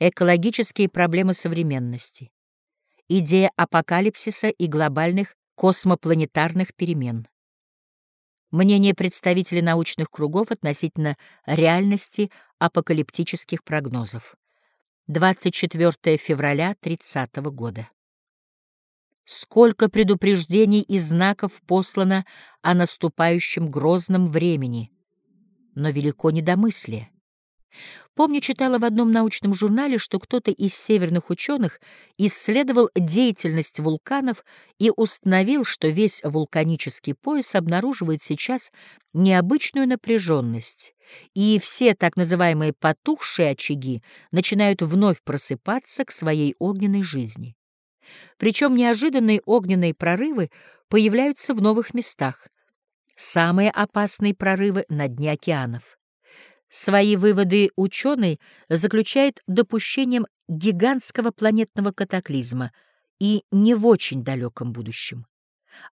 Экологические проблемы современности. Идея апокалипсиса и глобальных космопланетарных перемен. Мнение представителей научных кругов относительно реальности апокалиптических прогнозов. 24 февраля 30 года. Сколько предупреждений и знаков послано о наступающем грозном времени, но велико недомыслие. Помню, читала в одном научном журнале, что кто-то из северных ученых исследовал деятельность вулканов и установил, что весь вулканический пояс обнаруживает сейчас необычную напряженность, и все так называемые потухшие очаги начинают вновь просыпаться к своей огненной жизни. Причем неожиданные огненные прорывы появляются в новых местах. Самые опасные прорывы на дне океанов. Свои выводы ученый заключает допущением гигантского планетного катаклизма и не в очень далеком будущем.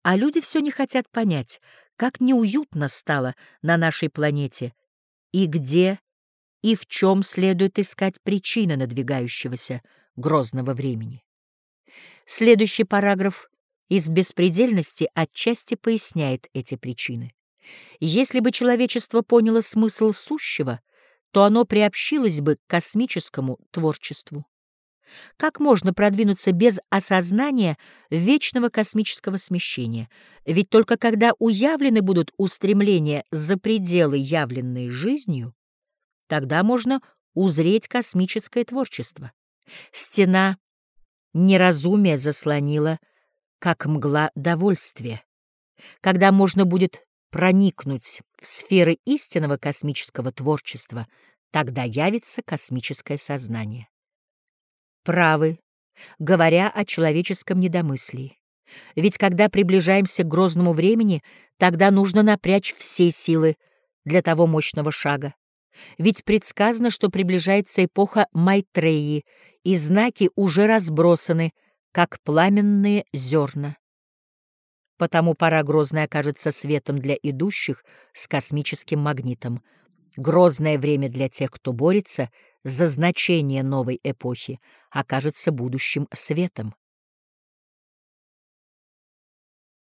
А люди все не хотят понять, как неуютно стало на нашей планете и где и в чем следует искать причины надвигающегося грозного времени. Следующий параграф из беспредельности отчасти поясняет эти причины. Если бы человечество поняло смысл сущего, то оно приобщилось бы к космическому творчеству. Как можно продвинуться без осознания вечного космического смещения? Ведь только когда уявлены будут устремления за пределы, явленные жизнью, тогда можно узреть космическое творчество. Стена неразумия заслонила, как мгла довольствия. Когда можно будет проникнуть в сферы истинного космического творчества, тогда явится космическое сознание. Правы, говоря о человеческом недомыслии. Ведь когда приближаемся к грозному времени, тогда нужно напрячь все силы для того мощного шага. Ведь предсказано, что приближается эпоха Майтреи, и знаки уже разбросаны, как пламенные зерна. Потому пора грозная окажется светом для идущих с космическим магнитом. Грозное время для тех, кто борется за значение новой эпохи, окажется будущим светом.